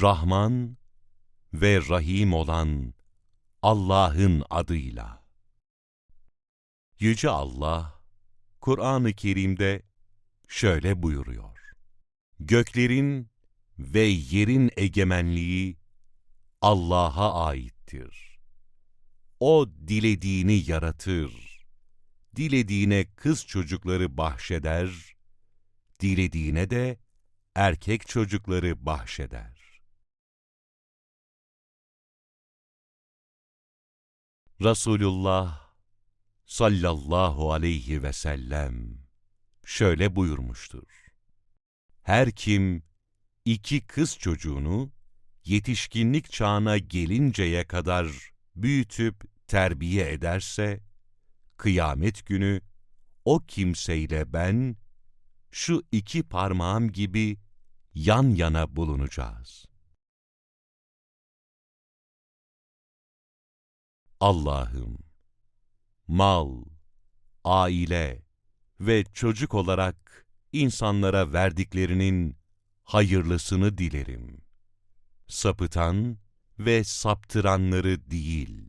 Rahman ve Rahim olan Allah'ın adıyla. Yüce Allah, Kur'an-ı Kerim'de şöyle buyuruyor. Göklerin ve yerin egemenliği Allah'a aittir. O dilediğini yaratır, dilediğine kız çocukları bahşeder, dilediğine de erkek çocukları bahşeder. Resulullah sallallahu aleyhi ve sellem şöyle buyurmuştur. Her kim iki kız çocuğunu yetişkinlik çağına gelinceye kadar büyütüp terbiye ederse, kıyamet günü o kimseyle ben şu iki parmağım gibi yan yana bulunacağız. Allah'ım, mal, aile ve çocuk olarak insanlara verdiklerinin hayırlısını dilerim. Sapıtan ve saptıranları değil.